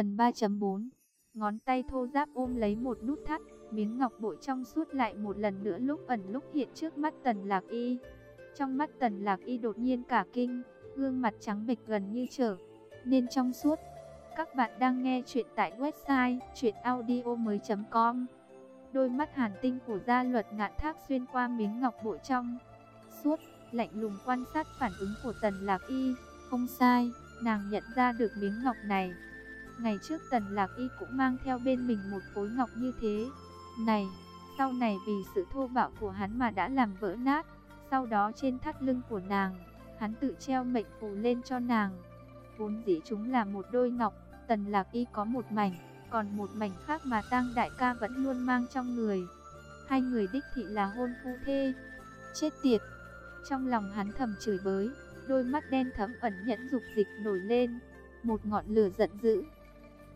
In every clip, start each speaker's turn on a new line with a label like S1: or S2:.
S1: Phần 3.4 Ngón tay thô ráp ôm lấy một nút thắt, miếng ngọc bội trong suốt lại một lần nữa lúc ẩn lúc hiện trước mắt Tần Lạc Y. Trong mắt Tần Lạc Y đột nhiên cả kinh, gương mặt trắng bệch gần như trở nên trong suốt. Các bạn đang nghe chuyện tại website chuyenaudio.com Đôi mắt hàn tinh của gia luật ngạn thác xuyên qua miếng ngọc bội trong. Suốt, lạnh lùng quan sát phản ứng của Tần Lạc Y. Không sai, nàng nhận ra được miếng ngọc này. Ngày trước Tần Lạc Y cũng mang theo bên mình một khối ngọc như thế. Này, sau này vì sự thô bạo của hắn mà đã làm vỡ nát. Sau đó trên thắt lưng của nàng, hắn tự treo mệnh phù lên cho nàng. Vốn dĩ chúng là một đôi ngọc, Tần Lạc Y có một mảnh, còn một mảnh khác mà Tang Đại ca vẫn luôn mang trong người. Hai người đích thị là hôn phu thê. Chết tiệt! Trong lòng hắn thầm chửi bới, đôi mắt đen thẫm ẩn nhẫn dục dịch nổi lên, một ngọn lửa giận dữ.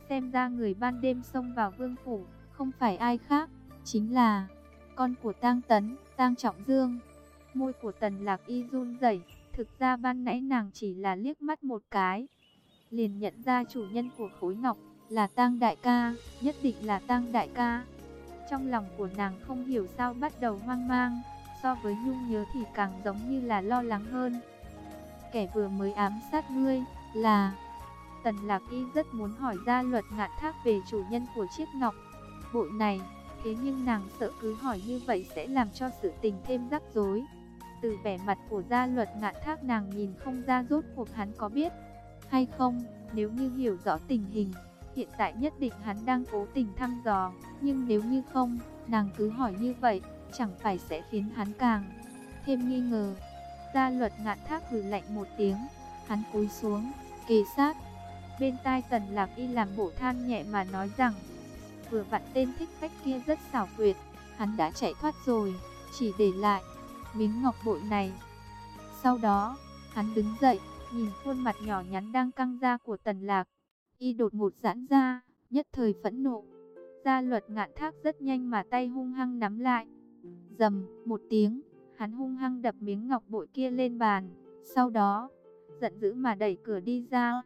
S1: Xem ra người ban đêm xông vào vương phủ, không phải ai khác, chính là con của Tang Tấn, Tang Trọng Dương. Môi của Tần Lạc Y run rẩy, thực ra ban nãy nàng chỉ là liếc mắt một cái, liền nhận ra chủ nhân của khối ngọc là Tang đại ca, nhất định là Tang đại ca. Trong lòng của nàng không hiểu sao bắt đầu hoang mang, so với nhung nhớ thì càng giống như là lo lắng hơn. Kẻ vừa mới ám sát ngươi là Tần Lạc Y rất muốn hỏi ra luật ngạn thác về chủ nhân của chiếc ngọc bội này, thế nhưng nàng sợ cứ hỏi như vậy sẽ làm cho sự tình thêm rắc rối. Từ vẻ mặt của gia luật ngạn thác nàng nhìn không ra rốt cuộc hắn có biết hay không, nếu như hiểu rõ tình hình, hiện tại nhất định hắn đang cố tình thăm dò, nhưng nếu như không, nàng cứ hỏi như vậy, chẳng phải sẽ khiến hắn càng thêm nghi ngờ. Gia luật ngạn thác hừ lạnh một tiếng, hắn cúi xuống, kề sát. Bên tai tần lạc y làm bộ than nhẹ mà nói rằng, vừa vặn tên thích khách kia rất xảo quyệt, hắn đã chạy thoát rồi, chỉ để lại miếng ngọc bội này. Sau đó, hắn đứng dậy, nhìn khuôn mặt nhỏ nhắn đang căng ra của tần lạc, y đột ngột giãn ra, nhất thời phẫn nộ. Gia luật ngạn thác rất nhanh mà tay hung hăng nắm lại. Dầm, một tiếng, hắn hung hăng đập miếng ngọc bội kia lên bàn. Sau đó, giận dữ mà đẩy cửa đi ra.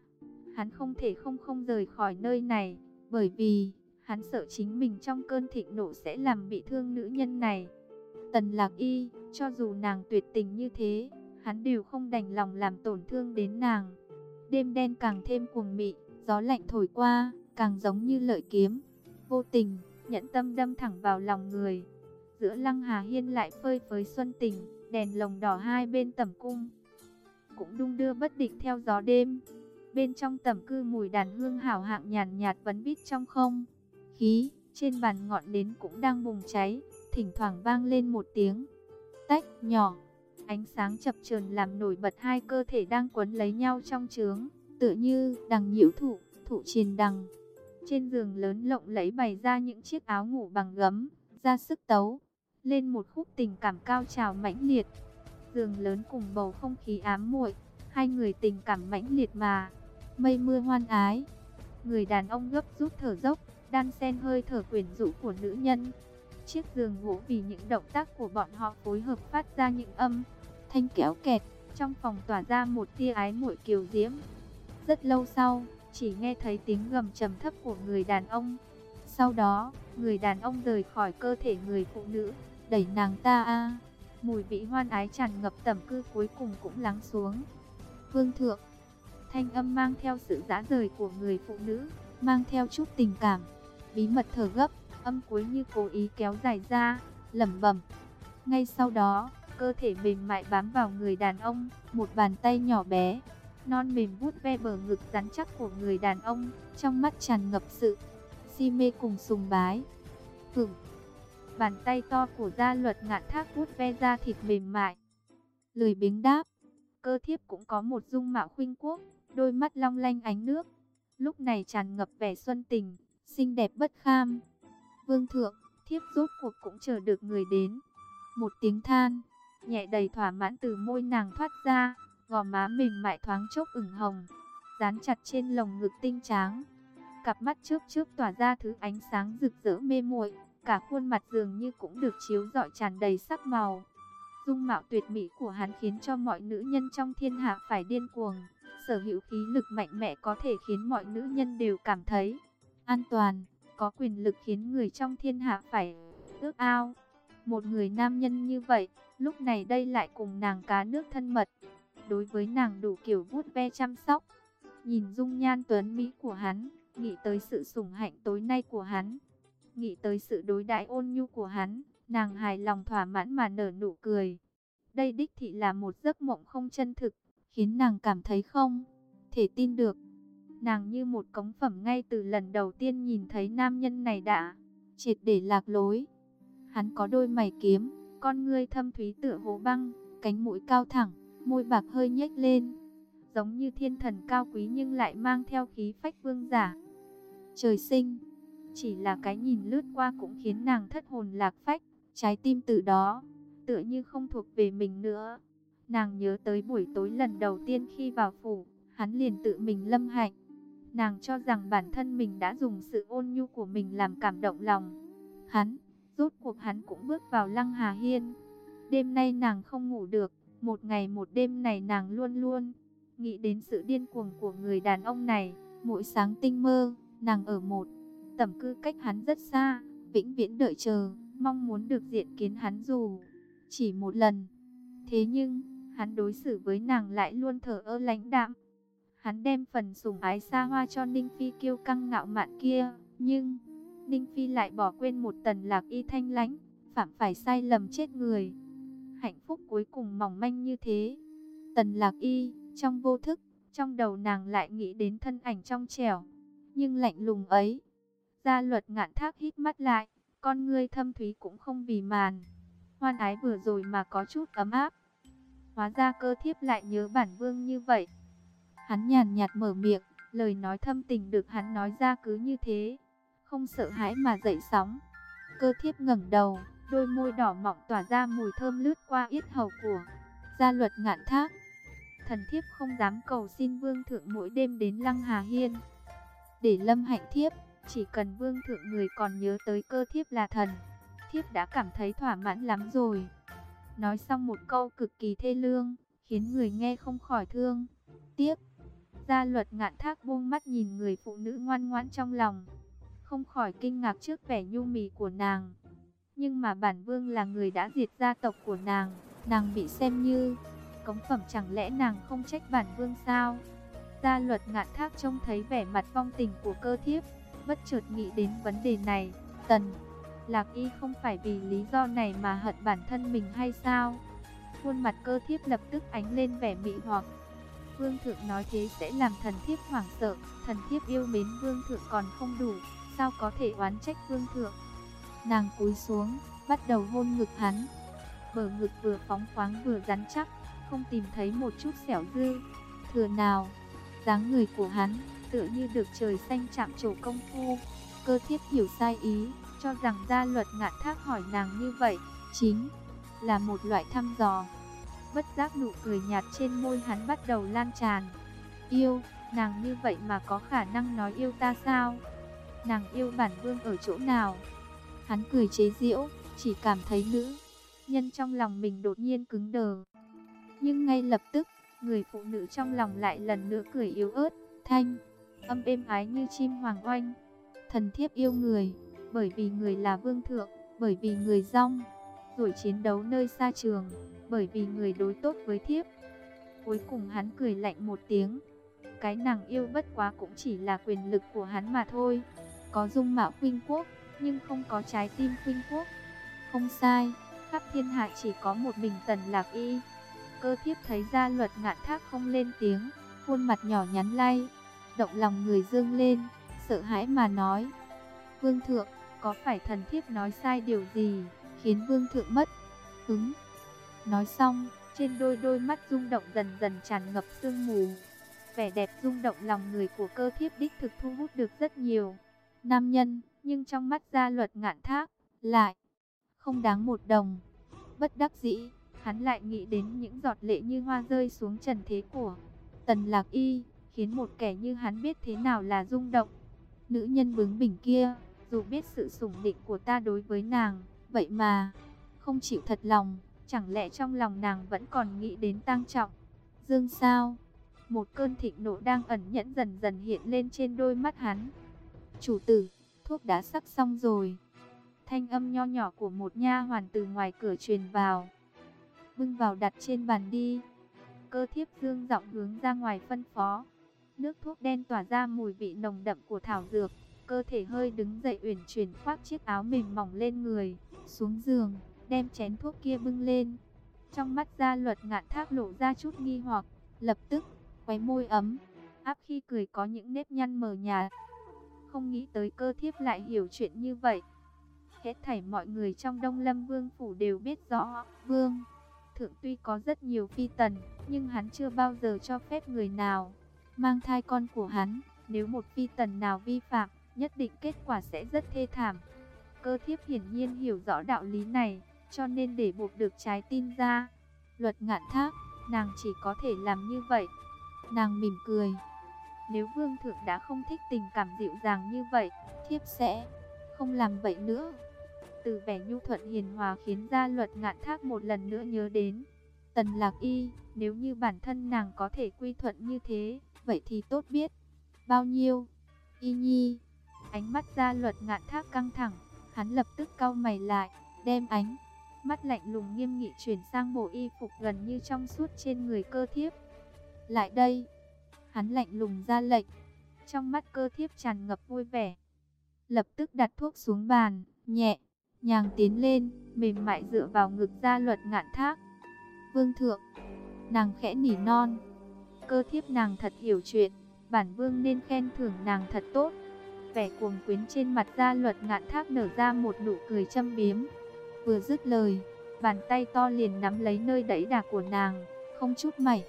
S1: Hắn không thể không không rời khỏi nơi này, bởi vì, hắn sợ chính mình trong cơn thịnh nộ sẽ làm bị thương nữ nhân này. Tần lạc y, cho dù nàng tuyệt tình như thế, hắn đều không đành lòng làm tổn thương đến nàng. Đêm đen càng thêm cuồng mị, gió lạnh thổi qua, càng giống như lợi kiếm. Vô tình, nhẫn tâm đâm thẳng vào lòng người. Giữa lăng hà hiên lại phơi phới xuân tình, đèn lồng đỏ hai bên tẩm cung. Cũng đung đưa bất định theo gió đêm. Bên trong tẩm cư mùi đàn hương hảo hạng nhàn nhạt vấn vít trong không. Khí, trên bàn ngọn nến cũng đang bùng cháy, thỉnh thoảng vang lên một tiếng. Tách, nhỏ. Ánh sáng chập chờn làm nổi bật hai cơ thể đang quấn lấy nhau trong trướng, tựa như đằng nhiễu thụ, thụ triền đằng. Trên giường lớn lộng lẫy bày ra những chiếc áo ngủ bằng gấm, ra sức tấu, lên một khúc tình cảm cao trào mãnh liệt. Giường lớn cùng bầu không khí ám muội, hai người tình cảm mãnh liệt mà, mây mưa hoan ái. Người đàn ông gấp rút thở dốc, đan sen hơi thở quyển rũ của nữ nhân. Chiếc giường gỗ vì những động tác của bọn họ phối hợp phát ra những âm thanh kéo kẹt, trong phòng tỏa ra một tia ái muội kiều diễm. Rất lâu sau, chỉ nghe thấy tiếng gầm trầm thấp của người đàn ông. Sau đó, người đàn ông rời khỏi cơ thể người phụ nữ, đẩy nàng ta a. Mùi vị hoan ái tràn ngập tầm cư cuối cùng cũng lắng xuống. Vương thượng, thanh âm mang theo sự dã rời của người phụ nữ, mang theo chút tình cảm, bí mật thở gấp, âm cuối như cố ý kéo dài ra, lẩm bẩm. Ngay sau đó, cơ thể mềm mại bám vào người đàn ông, một bàn tay nhỏ bé, non mềm vuốt ve bờ ngực rắn chắc của người đàn ông, trong mắt tràn ngập sự si mê cùng sùng bái. Hửng, bàn tay to của gia luật ngạn thác vuốt ve da thịt mềm mại. Lười biếng đáp, cơ thiếp cũng có một dung mạo khuynh quốc, đôi mắt long lanh ánh nước, lúc này tràn ngập vẻ xuân tình, xinh đẹp bất kham. Vương thượng, thiếp rốt cuộc cũng chờ được người đến. Một tiếng than, nhẹ đầy thỏa mãn từ môi nàng thoát ra, gò má mềm mại thoáng chốc ửng hồng, dán chặt trên lồng ngực tinh tráng. Cặp mắt trước trước tỏa ra thứ ánh sáng rực rỡ mê muội, cả khuôn mặt dường như cũng được chiếu rọi tràn đầy sắc màu. Dung mạo tuyệt mỹ của hắn khiến cho mọi nữ nhân trong thiên hạ phải điên cuồng, sở hữu khí lực mạnh mẽ có thể khiến mọi nữ nhân đều cảm thấy an toàn, có quyền lực khiến người trong thiên hạ phải ước ao. Một người nam nhân như vậy, lúc này đây lại cùng nàng cá nước thân mật. Đối với nàng đủ kiểu vuốt ve chăm sóc. Nhìn dung nhan tuấn mỹ của hắn, nghĩ tới sự sủng hạnh tối nay của hắn, nghĩ tới sự đối đãi ôn nhu của hắn, nàng hài lòng thỏa mãn mà nở nụ cười. Đây đích thị là một giấc mộng không chân thực, khiến nàng cảm thấy không thể tin được. Nàng như một cống phẩm ngay từ lần đầu tiên nhìn thấy nam nhân này đã triệt để lạc lối. Hắn có đôi mày kiếm, con ngươi thâm thúy tựa hồ băng, cánh mũi cao thẳng, môi bạc hơi nhếch lên, giống như thiên thần cao quý nhưng lại mang theo khí phách vương giả. Trời sinh, chỉ là cái nhìn lướt qua cũng khiến nàng thất hồn lạc phách, trái tim từ đó tựa như không thuộc về mình nữa. Nàng nhớ tới buổi tối lần đầu tiên khi vào phủ, hắn liền tự mình lâm hạnh. Nàng cho rằng bản thân mình đã dùng sự ôn nhu của mình làm cảm động lòng. Hắn, rốt cuộc hắn cũng bước vào lăng hà hiên. Đêm nay nàng không ngủ được, một ngày một đêm này nàng luôn luôn nghĩ đến sự điên cuồng của người đàn ông này. Mỗi sáng tinh mơ, nàng ở một tầm cư cách hắn rất xa, vĩnh viễn đợi chờ, mong muốn được diện kiến hắn dù chỉ một lần. Thế nhưng, hắn đối xử với nàng lại luôn thờ ơ lãnh đạm. Hắn đem phần sủng ái xa hoa cho Ninh Phi kiêu căng ngạo mạn kia, nhưng Ninh Phi lại bỏ quên một tần lạc y thanh lãnh, phạm phải sai lầm chết người. Hạnh phúc cuối cùng mỏng manh như thế. Tần lạc y, trong vô thức, trong đầu nàng lại nghĩ đến thân ảnh trong trẻo, nhưng lạnh lùng ấy. Gia luật ngạn thác hít mắt lại, con ngươi thâm thúy cũng không vì màn. Hoan ái vừa rồi mà có chút ấm áp. Hóa ra cơ thiếp lại nhớ bản vương như vậy. Hắn nhàn nhạt mở miệng, lời nói thâm tình được hắn nói ra cứ như thế. Không sợ hãi mà dậy sóng. Cơ thiếp ngẩng đầu, đôi môi đỏ mọng tỏa ra mùi thơm lướt qua yết hầu của gia luật ngạn thác. Thần thiếp không dám cầu xin vương thượng mỗi đêm đến lăng hà hiên. Để lâm hạnh thiếp, chỉ cần vương thượng người còn nhớ tới cơ thiếp là thần thiếp đã cảm thấy thỏa mãn lắm rồi. Nói xong một câu cực kỳ thê lương, khiến người nghe không khỏi thương. Tiếp, gia luật ngạn thác buông mắt nhìn người phụ nữ ngoan ngoãn trong lòng. Không khỏi kinh ngạc trước vẻ nhu mì của nàng. Nhưng mà bản vương là người đã diệt gia tộc của nàng, nàng bị xem như cống phẩm chẳng lẽ nàng không trách bản vương sao? Gia luật ngạn thác trông thấy vẻ mặt vong tình của cơ thiếp, bất chợt nghĩ đến vấn đề này. Tần Lạc Y không phải vì lý do này mà hận bản thân mình hay sao? Khuôn mặt cơ thiếp lập tức ánh lên vẻ mị hoặc. Vương thượng nói thế sẽ làm thần thiếp hoảng sợ, thần thiếp yêu mến vương thượng còn không đủ, sao có thể oán trách vương thượng? Nàng cúi xuống, bắt đầu hôn ngực hắn. Bờ ngực vừa phóng khoáng vừa rắn chắc, không tìm thấy một chút xẻo dư. Thừa nào, dáng người của hắn tựa như được trời xanh chạm trổ công phu. Cơ thiếp hiểu sai ý, cho rằng gia luật ngạn thác hỏi nàng như vậy, chính là một loại thăm dò. Bất giác nụ cười nhạt trên môi hắn bắt đầu lan tràn. Yêu, nàng như vậy mà có khả năng nói yêu ta sao? Nàng yêu bản vương ở chỗ nào? Hắn cười chế giễu, chỉ cảm thấy nữ. Nhân trong lòng mình đột nhiên cứng đờ. Nhưng ngay lập tức, người phụ nữ trong lòng lại lần nữa cười yếu ớt, thanh, âm êm ái như chim hoàng oanh. Thần thiếp yêu người bởi vì người là vương thượng, bởi vì người rong, rồi chiến đấu nơi xa trường, bởi vì người đối tốt với thiếp. Cuối cùng hắn cười lạnh một tiếng. Cái nàng yêu bất quá cũng chỉ là quyền lực của hắn mà thôi. Có dung mạo khuynh quốc, nhưng không có trái tim khuynh quốc. Không sai, khắp thiên hạ chỉ có một mình tần lạc y. Cơ thiếp thấy ra luật ngạn thác không lên tiếng, khuôn mặt nhỏ nhắn lay, động lòng người dương lên, sợ hãi mà nói. Vương thượng, có phải thần thiếp nói sai điều gì, khiến vương thượng mất hứng? Nói xong, trên đôi đôi mắt rung động dần dần tràn ngập sương mù. Vẻ đẹp rung động lòng người của cơ thiếp đích thực thu hút được rất nhiều nam nhân, nhưng trong mắt gia luật ngạn thác, lại không đáng một đồng. Bất đắc dĩ, hắn lại nghĩ đến những giọt lệ như hoa rơi xuống trần thế của Tần Lạc Y, khiến một kẻ như hắn biết thế nào là rung động. Nữ nhân bướng bỉnh kia, dù biết sự sủng định của ta đối với nàng, vậy mà không chịu thật lòng, chẳng lẽ trong lòng nàng vẫn còn nghĩ đến tang trọng? Dương sao? Một cơn thịnh nộ đang ẩn nhẫn dần dần hiện lên trên đôi mắt hắn. Chủ tử, thuốc đã sắc xong rồi. Thanh âm nho nhỏ của một nha hoàn từ ngoài cửa truyền vào. Bưng vào đặt trên bàn đi. Cơ thiếp dương giọng hướng ra ngoài phân phó. Nước thuốc đen tỏa ra mùi vị nồng đậm của thảo dược. Cơ thể hơi đứng dậy uyển chuyển khoác chiếc áo mềm mỏng lên người. Xuống giường, đem chén thuốc kia bưng lên. Trong mắt gia luật ngạn thác lộ ra chút nghi hoặc. Lập tức, quấy môi ấm. Áp khi cười có những nếp nhăn mờ nhạt. Không nghĩ tới cơ thiếp lại hiểu chuyện như vậy. Hết thảy mọi người trong Đông Lâm Vương Phủ đều biết rõ. Vương, thượng tuy có rất nhiều phi tần, nhưng hắn chưa bao giờ cho phép người nào mang thai con của hắn. Nếu một phi tần nào vi phạm, nhất định kết quả sẽ rất thê thảm. Cơ thiếp hiển nhiên hiểu rõ đạo lý này, cho nên để buộc được trái tim ra. Luật ngạn thác, nàng chỉ có thể làm như vậy. Nàng mỉm cười. Nếu vương thượng đã không thích tình cảm dịu dàng như vậy, thiếp sẽ không làm vậy nữa. Từ vẻ nhu thuận hiền hòa khiến ra luật ngạn thác một lần nữa nhớ đến. Tần lạc y, nếu như bản thân nàng có thể quy thuận như thế, vậy thì tốt biết. Bao nhiêu? Y nhi. Ánh mắt gia luật ngạn thác căng thẳng, hắn lập tức cau mày lại, đem ánh. Mắt lạnh lùng nghiêm nghị chuyển sang bộ y phục gần như trong suốt trên người cơ thiếp. Lại đây. Hắn lạnh lùng ra lệnh. Trong mắt cơ thiếp tràn ngập vui vẻ. Lập tức đặt thuốc xuống bàn, nhẹ, nhàng tiến lên, mềm mại dựa vào ngực gia luật ngạn thác. Vương thượng, nàng khẽ nỉ non. Cơ thiếp nàng thật hiểu chuyện, bản vương nên khen thưởng nàng thật tốt. Vẻ cuồng quyến trên mặt gia luật ngạn thác nở ra một nụ cười châm biếm. Vừa dứt lời, bàn tay to liền nắm lấy nơi đẩy đà của nàng, không chút mảy.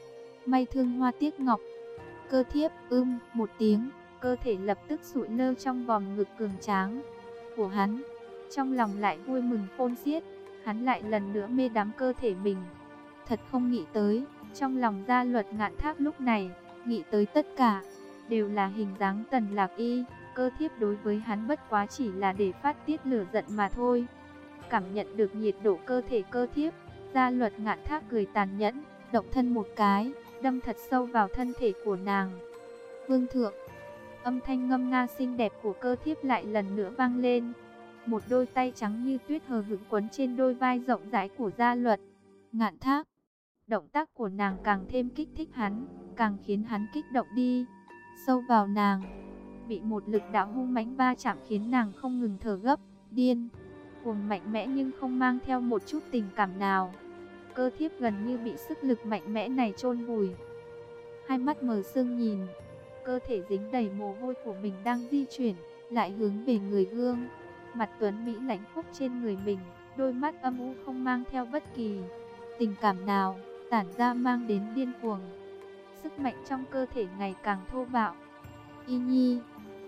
S1: May thương hoa tiếc ngọc. Cơ thiếp ưm một tiếng, cơ thể lập tức sụi lơ trong vòng ngực cường tráng của hắn. Trong lòng lại vui mừng khôn xiết, hắn lại lần nữa mê đắm cơ thể mình. Thật không nghĩ tới, trong lòng gia luật ngạn thác lúc này, nghĩ tới tất cả, đều là hình dáng tần lạc y, cơ thiếp đối với hắn bất quá chỉ là để phát tiết lửa giận mà thôi. Cảm nhận được nhiệt độ cơ thể cơ thiếp, gia luật ngạn thác cười tàn nhẫn, động thân một cái, đâm thật sâu vào thân thể của nàng. Vương thượng, âm thanh ngâm nga xinh đẹp của cơ thiếp lại lần nữa vang lên. Một đôi tay trắng như tuyết hờ hững quấn trên đôi vai rộng rãi của gia luật. Ngạn thác, động tác của nàng càng thêm kích thích hắn, càng khiến hắn kích động đi. Sâu vào nàng, bị một lực đạo hung mãnh va chạm khiến nàng không ngừng thở gấp, điên. Cuồng mạnh mẽ nhưng không mang theo một chút tình cảm nào. Cơ thiếp gần như bị sức lực mạnh mẽ này chôn vùi. Hai mắt mờ sương nhìn, cơ thể dính đầy mồ hôi của mình đang di chuyển, lại hướng về người gương. Mặt Tuấn Mỹ lãnh khúc trên người mình, đôi mắt âm u không mang theo bất kỳ tình cảm nào, tản ra mang đến điên cuồng. Sức mạnh trong cơ thể ngày càng thô bạo. Y Nhi,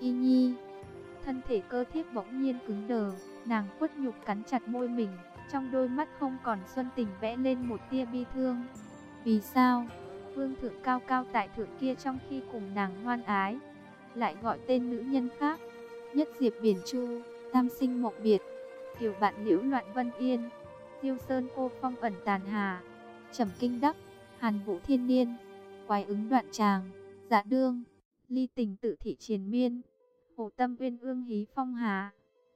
S1: Y Nhi, thân thể cơ thiếp bỗng nhiên cứng đờ, nàng quất nhục cắn chặt môi mình, trong đôi mắt không còn xuân tình vẽ lên một tia bi thương. Vì sao? Vương thượng cao cao tại thượng kia trong khi cùng nàng hoan ái, lại gọi tên nữ nhân khác, nhất diệp biển chu, tam sinh mộng biệt, kiều bạn liễu loạn vân yên, tiêu sơn cô phong ẩn tàn hà, trầm kinh đắc, hàn vũ thiên niên, quái ứng đoạn tràng, dạ đương, ly tình tự thị triền miên, hồ tâm uyên ương hí phong hà,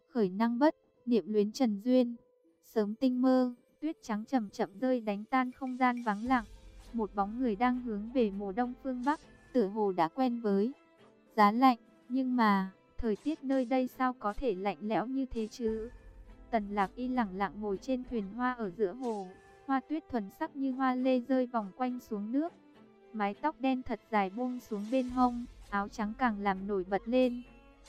S1: khởi năng bất, niệm luyến trần duyên, sớm tinh mơ, tuyết trắng chậm chậm rơi đánh tan không gian vắng lặng, một bóng người đang hướng về mùa đông phương Bắc, tựa hồ đã quen với giá lạnh, nhưng mà, thời tiết nơi đây sao có thể lạnh lẽo như thế chứ? Tần lạc y lặng lặng ngồi trên thuyền hoa ở giữa hồ, hoa tuyết thuần sắc như hoa lê rơi vòng quanh xuống nước. Mái tóc đen thật dài buông xuống bên hông, áo trắng càng làm nổi bật lên.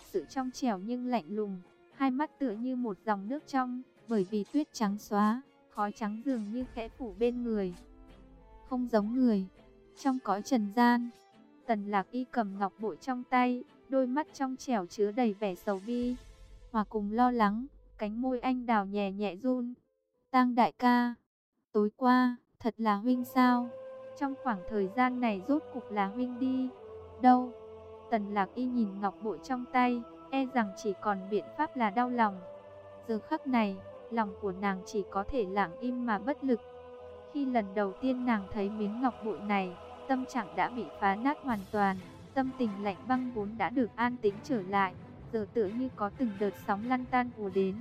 S1: Sự trong trẻo nhưng lạnh lùng, hai mắt tựa như một dòng nước trong, bởi vì tuyết trắng xóa, khói trắng dường như khẽ phủ bên người. Không giống người, trong cõi trần gian, tần lạc y cầm ngọc bội trong tay, đôi mắt trong trẻo chứa đầy vẻ sầu bi, hòa cùng lo lắng, cánh môi anh đào nhẹ nhẹ run. Tang đại ca, tối qua, thật là huynh sao? Trong khoảng thời gian này rốt cục là huynh đi. Đâu? Tần lạc y nhìn ngọc bội trong tay, e rằng chỉ còn biện pháp là đau lòng. Giờ khắc này, lòng của nàng chỉ có thể lặng im mà bất lực. Khi lần đầu tiên nàng thấy miếng ngọc bội này, tâm trạng đã bị phá nát hoàn toàn, tâm tình lạnh băng vốn đã được an tĩnh trở lại, giờ tựa như có từng đợt sóng lăn tan ùa đến.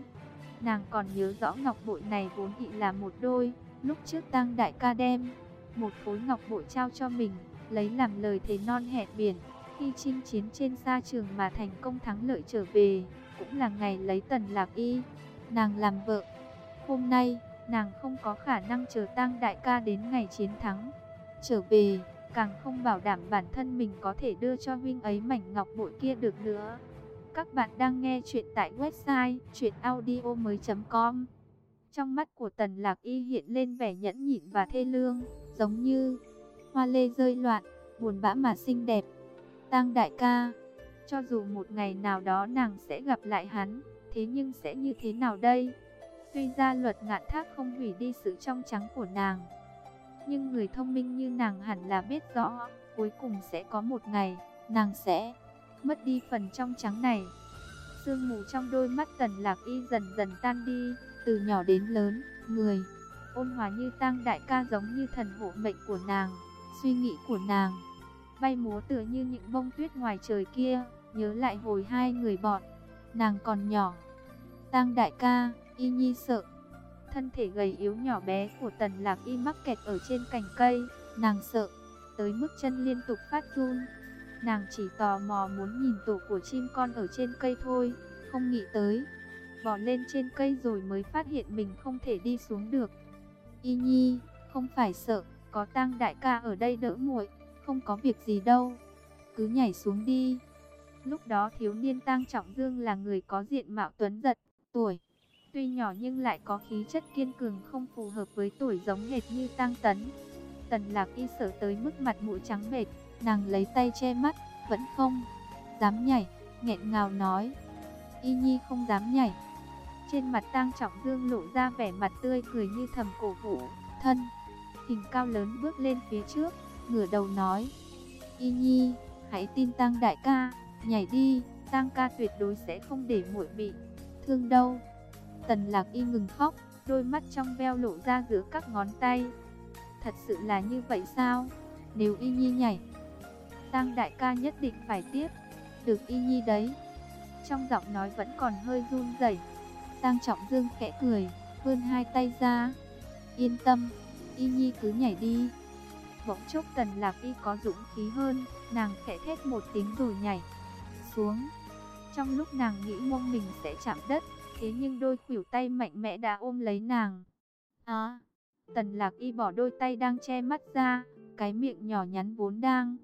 S1: Nàng còn nhớ rõ ngọc bội này vốn dị là một đôi, lúc trước tang đại ca đem một khối ngọc bội trao cho mình, lấy làm lời thề non hẹn biển, khi chinh chiến trên sa trường mà thành công thắng lợi trở về, cũng là ngày lấy tần lạc y, nàng làm vợ. Hôm nay, nàng không có khả năng chờ tang đại ca đến ngày chiến thắng, trở về, càng không bảo đảm bản thân mình có thể đưa cho huynh ấy mảnh ngọc bội kia được nữa. Các bạn đang nghe chuyện tại website chuyenaudio.com Trong mắt của Tần Lạc Y hiện lên vẻ nhẫn nhịn và thê lương, giống như hoa lê rơi loạn, buồn bã mà xinh đẹp. Tang đại ca, cho dù một ngày nào đó nàng sẽ gặp lại hắn, thế nhưng sẽ như thế nào đây? Tuy ra luật ngạn thác không hủy đi sự trong trắng của nàng, nhưng người thông minh như nàng hẳn là biết rõ, cuối cùng sẽ có một ngày, nàng sẽ mất đi phần trong trắng này. Sương mù trong đôi mắt tần lạc y dần dần tan đi, từ nhỏ đến lớn, người ôn hòa như tang đại ca giống như thần hộ mệnh của nàng, suy nghĩ của nàng. Bay múa tựa như những bông tuyết ngoài trời kia, nhớ lại hồi hai người bọn, nàng còn nhỏ. Tang đại ca, y nhi sợ. Thân thể gầy yếu nhỏ bé của tần lạc y mắc kẹt ở trên cành cây, nàng sợ, tới mức chân liên tục phát run. Nàng chỉ tò mò muốn nhìn tổ của chim con ở trên cây thôi, không nghĩ tới. Bỏ lên trên cây rồi mới phát hiện mình không thể đi xuống được. Y Nhi, không phải sợ, có tang đại ca ở đây đỡ muội, không có việc gì đâu. Cứ nhảy xuống đi. Lúc đó thiếu niên tang trọng dương là người có diện mạo tuấn giật, tuổi. Tuy nhỏ nhưng lại có khí chất kiên cường không phù hợp với tuổi giống hệt như tang tấn. Tần lạc y sợ tới mức mặt mũi trắng bệch, nàng lấy tay che mắt, vẫn không dám nhảy, nghẹn ngào nói. Y Nhi không dám nhảy, trên mặt tang trọng dương lộ ra vẻ mặt tươi cười như thầm cổ vũ, thân. Hình cao lớn bước lên phía trước, ngửa đầu nói. Y nhi, hãy tin tang đại ca, nhảy đi, tang ca tuyệt đối sẽ không để muội bị thương đâu. Tần lạc y ngừng khóc, đôi mắt trong veo lộ ra giữa các ngón tay. Thật sự là như vậy sao? Nếu y nhi nhảy, tang đại ca nhất định phải tiếp. Được y nhi đấy. Trong giọng nói vẫn còn hơi run rẩy. Tang Trọng Dương khẽ cười, vươn hai tay ra. Yên tâm, Y Nhi cứ nhảy đi. Bỗng chốc Tần Lạc Y có dũng khí hơn, nàng khẽ thét một tiếng rồi nhảy xuống. Trong lúc nàng nghĩ mông mình sẽ chạm đất, thế nhưng đôi khuỷu tay mạnh mẽ đã ôm lấy nàng. À, Tần Lạc Y bỏ đôi tay đang che mắt ra, cái miệng nhỏ nhắn vốn đang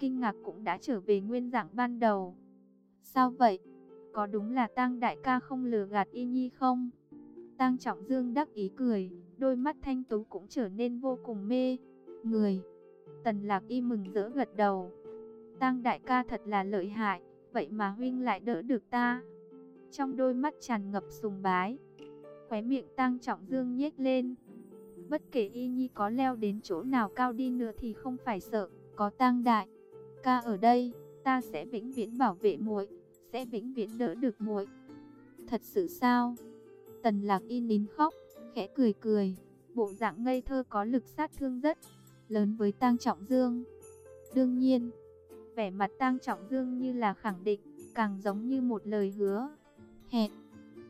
S1: kinh ngạc cũng đã trở về nguyên dạng ban đầu. Sao vậy? Có đúng là Tang đại ca không lừa gạt Y Nhi không? Tang Trọng Dương đắc ý cười, đôi mắt thanh tú cũng trở nên vô cùng mê người. Tần Lạc Y mừng rỡ gật đầu. Tang đại ca thật là lợi hại, vậy mà huynh lại đỡ được ta. Trong đôi mắt tràn ngập sùng bái, khóe miệng Tang Trọng Dương nhếch lên. Bất kể Y Nhi có leo đến chỗ nào cao đi nữa thì không phải sợ, có Tang đại ca ở đây, ta sẽ vĩnh viễn bảo vệ muội sẽ vĩnh viễn đỡ được muội. Thật sự sao? Tần Lạc Y nín khóc, khẽ cười cười, bộ dạng ngây thơ có lực sát thương rất lớn với Tang Trọng Dương. Đương nhiên, vẻ mặt Tang Trọng Dương như là khẳng định, càng giống như một lời hứa. Hẹn,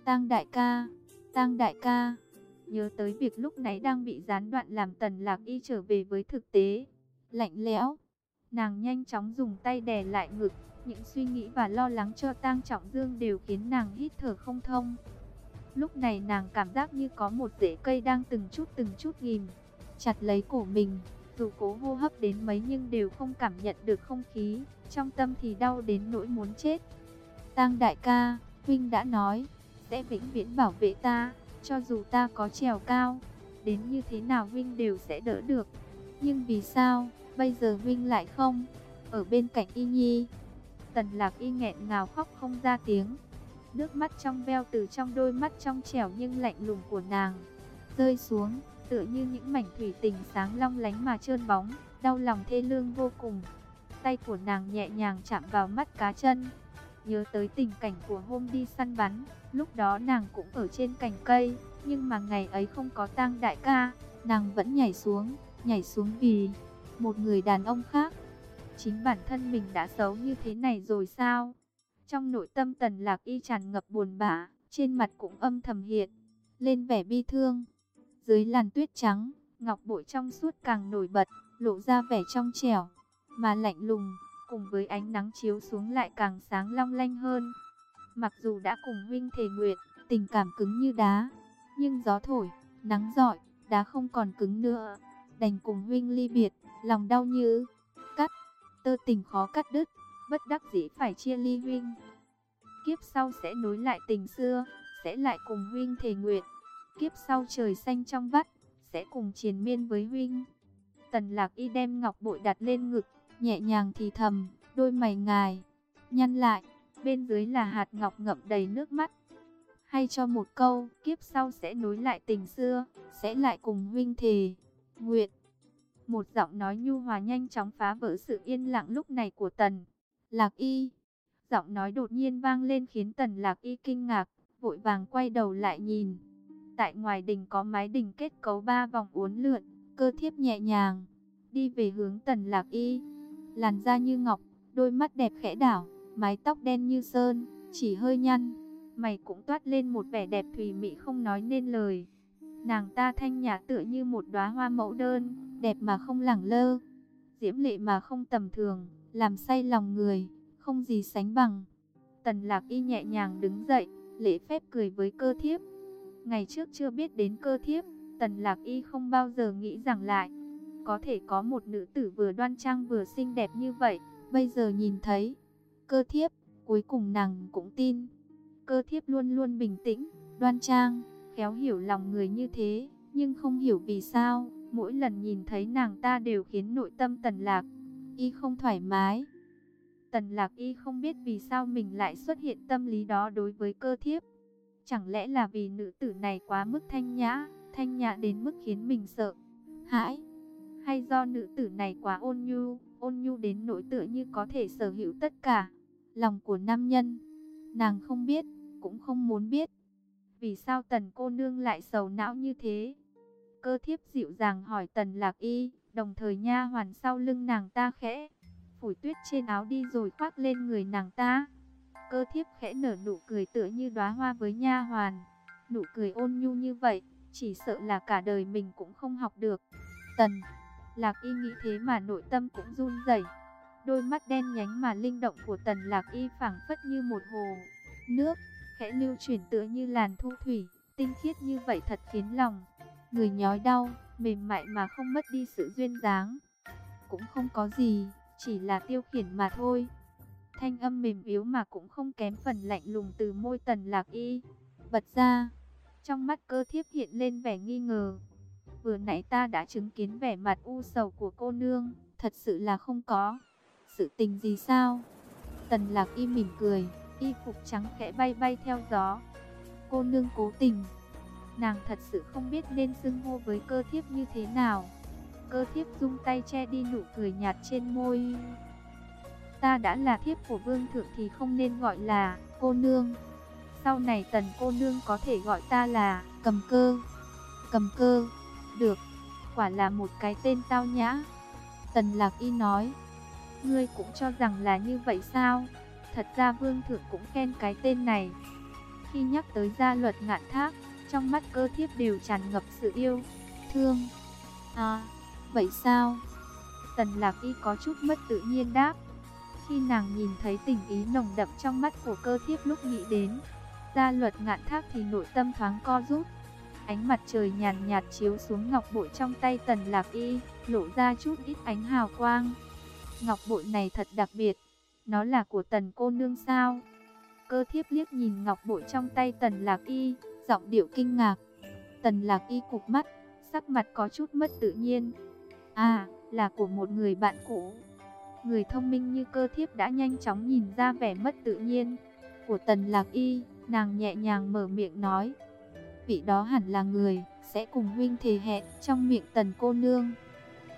S1: Tang đại ca, Tang đại ca, nhớ tới việc lúc nãy đang bị gián đoạn làm Tần Lạc Y trở về với thực tế, lạnh lẽo. Nàng nhanh chóng dùng tay đè lại ngực, những suy nghĩ và lo lắng cho Tang Trọng Dương đều khiến nàng hít thở không thông. Lúc này nàng cảm giác như có một rễ cây đang từng chút từng chút ghim chặt lấy cổ mình. Dù cố hô hấp đến mấy nhưng đều không cảm nhận được không khí, trong tâm thì đau đến nỗi muốn chết. Tang đại ca, huynh đã nói, sẽ vĩnh viễn bảo vệ ta, cho dù ta có trèo cao, đến như thế nào huynh đều sẽ đỡ được. Nhưng vì sao, bây giờ huynh lại không, ở bên cạnh y nhi, Tần lạc y nghẹn ngào khóc không ra tiếng. Nước mắt trong veo từ trong đôi mắt trong trẻo nhưng lạnh lùng của nàng. Rơi xuống, tựa như những mảnh thủy tình sáng long lánh mà trơn bóng, đau lòng thê lương vô cùng. Tay của nàng nhẹ nhàng chạm vào mắt cá chân. Nhớ tới tình cảnh của hôm đi săn bắn, lúc đó nàng cũng ở trên cành cây, nhưng mà ngày ấy không có tang đại ca, nàng vẫn nhảy xuống, nhảy xuống vì một người đàn ông khác. Chính bản thân mình đã xấu như thế này rồi sao? Trong nội tâm tần lạc y tràn ngập buồn bã, trên mặt cũng âm thầm hiện, lên vẻ bi thương. Dưới làn tuyết trắng, ngọc bội trong suốt càng nổi bật, lộ ra vẻ trong trẻo, mà lạnh lùng, cùng với ánh nắng chiếu xuống lại càng sáng long lanh hơn. Mặc dù đã cùng huynh thề nguyện, tình cảm cứng như đá, nhưng gió thổi, nắng rọi, đá không còn cứng nữa. Đành cùng huynh ly biệt, lòng đau như cắt, tơ tình khó cắt đứt, bất đắc dĩ phải chia ly huynh. Kiếp sau sẽ nối lại tình xưa, sẽ lại cùng huynh thề nguyện. Kiếp sau trời xanh trong vắt, sẽ cùng triền miên với huynh. Tần lạc y đem ngọc bội đặt lên ngực, nhẹ nhàng thì thầm, đôi mày ngài, nhăn lại, bên dưới là hạt ngọc ngậm đầy nước mắt. Hay cho một câu, kiếp sau sẽ nối lại tình xưa, sẽ lại cùng huynh thề, nguyện. Một giọng nói nhu hòa nhanh chóng phá vỡ sự yên lặng lúc này của tần. Lạc y, giọng nói đột nhiên vang lên khiến tần lạc y kinh ngạc, vội vàng quay đầu lại nhìn. Tại ngoài đình có mái đình kết cấu ba vòng uốn lượn, cơ thiếp nhẹ nhàng, đi về hướng tần lạc y. Làn da như ngọc, đôi mắt đẹp khẽ đảo, mái tóc đen như sơn, chỉ hơi nhăn. Mày cũng toát lên một vẻ đẹp thùy mị không nói nên lời. Nàng ta thanh nhã tựa như một đóa hoa mẫu đơn, đẹp mà không lẳng lơ, diễm lệ mà không tầm thường, làm say lòng người, không gì sánh bằng. Tần lạc y nhẹ nhàng đứng dậy, lễ phép cười với cơ thiếp. Ngày trước chưa biết đến cơ thiếp, tần lạc y không bao giờ nghĩ rằng lại, có thể có một nữ tử vừa đoan trang vừa xinh đẹp như vậy, bây giờ nhìn thấy, cơ thiếp, cuối cùng nàng cũng tin. Cơ thiếp luôn luôn bình tĩnh, đoan trang, khéo hiểu lòng người như thế, nhưng không hiểu vì sao, mỗi lần nhìn thấy nàng ta đều khiến nội tâm tần lạc, y không thoải mái. Tần lạc y không biết vì sao mình lại xuất hiện tâm lý đó đối với cơ thiếp. Chẳng lẽ là vì nữ tử này quá mức thanh nhã, thanh nhã đến mức khiến mình sợ, hãi? Hay do nữ tử này quá ôn nhu, ôn nhu đến nỗi tựa như có thể sở hữu tất cả, lòng của nam nhân? Nàng không biết, cũng không muốn biết. Vì sao tần cô nương lại sầu não như thế? Cơ thiếp dịu dàng hỏi tần lạc y, đồng thời nha hoàn sau lưng nàng ta khẽ. Phủi tuyết trên áo đi rồi khoác lên người nàng ta. Cơ thiếp khẽ nở nụ cười tựa như đóa hoa với nha hoàn. Nụ cười ôn nhu như vậy, chỉ sợ là cả đời mình cũng không học được. Tần, lạc y nghĩ thế mà nội tâm cũng run rẩy. Đôi mắt đen nhánh mà linh động của tần lạc y phảng phất như một hồ nước khẽ lưu chuyển tựa như làn thu thủy, tinh khiết như vậy thật khiến lòng người nhói đau, mềm mại mà không mất đi sự duyên dáng. Cũng không có gì, chỉ là tiêu khiển mà thôi. Thanh âm mềm yếu mà cũng không kém phần lạnh lùng từ môi tần lạc y. Bật ra, trong mắt cơ thiếp hiện lên vẻ nghi ngờ. Vừa nãy ta đã chứng kiến vẻ mặt u sầu của cô nương, thật sự là không có. Sự tình gì sao? Tần lạc y mỉm cười y phục trắng khẽ bay bay theo gió. Cô nương cố tình, nàng thật sự không biết nên xưng hô với cơ thiếp như thế nào. Cơ thiếp dung tay che đi nụ cười nhạt trên môi. Ta đã là thiếp của vương thượng thì không nên gọi là cô nương. Sau này tần cô nương có thể gọi ta là cầm cơ. Cầm cơ, được, quả là một cái tên tao nhã. Tần lạc y nói, ngươi cũng cho rằng là như vậy sao? Thật ra vương thượng cũng khen cái tên này. Khi nhắc tới gia luật ngạn thác, trong mắt cơ thiếp đều tràn ngập sự yêu, thương. À, vậy sao? Tần lạc y có chút mất tự nhiên đáp. Khi nàng nhìn thấy tình ý nồng đậm trong mắt của cơ thiếp lúc nghĩ đến, gia luật ngạn thác thì nội tâm thoáng co rút. Ánh mặt trời nhàn nhạt chiếu xuống ngọc bội trong tay tần lạc y, lộ ra chút ít ánh hào quang. Ngọc bội này thật đặc biệt, nó là của tần cô nương sao? Cơ thiếp liếc nhìn ngọc bội trong tay tần lạc y, giọng điệu kinh ngạc. Tần lạc y cục mắt, sắc mặt có chút mất tự nhiên. À, là của một người bạn cũ. Người thông minh như cơ thiếp đã nhanh chóng nhìn ra vẻ mất tự nhiên của tần lạc y, nàng nhẹ nhàng mở miệng nói. Vị đó hẳn là người, sẽ cùng huynh thề hẹn trong miệng tần cô nương.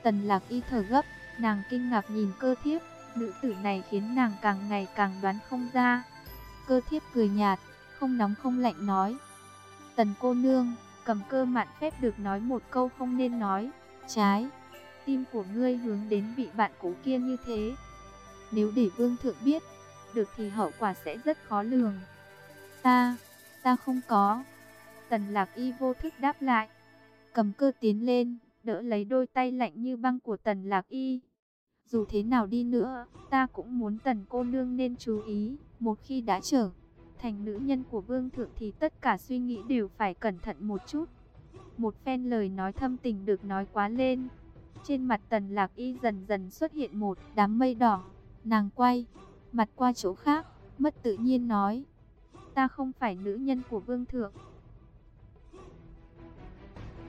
S1: Tần lạc y thở gấp, nàng kinh ngạc nhìn cơ thiếp, Nữ tử này khiến nàng càng ngày càng đoán không ra. Cơ thiếp cười nhạt, không nóng không lạnh nói. Tần cô nương, cầm cơ mạn phép được nói một câu không nên nói. Trái, tim của ngươi hướng đến vị bạn cũ kia như thế.
S2: Nếu để vương thượng biết,
S1: được thì hậu quả sẽ rất khó lường.
S2: Ta, ta không có.
S1: Tần lạc y vô thức đáp lại.
S2: Cầm cơ tiến lên,
S1: đỡ lấy đôi tay lạnh như băng của tần lạc y.
S2: Dù thế nào đi nữa,
S1: ta cũng muốn tần cô nương nên chú ý,
S2: một khi đã trở
S1: thành nữ nhân của vương thượng thì tất cả suy nghĩ đều phải cẩn thận một chút. Một phen lời nói thâm tình được nói quá lên. Trên mặt tần lạc y dần dần xuất hiện một
S2: đám mây đỏ. Nàng quay, mặt qua chỗ khác, mất tự nhiên nói.
S1: Ta không phải nữ nhân của vương thượng.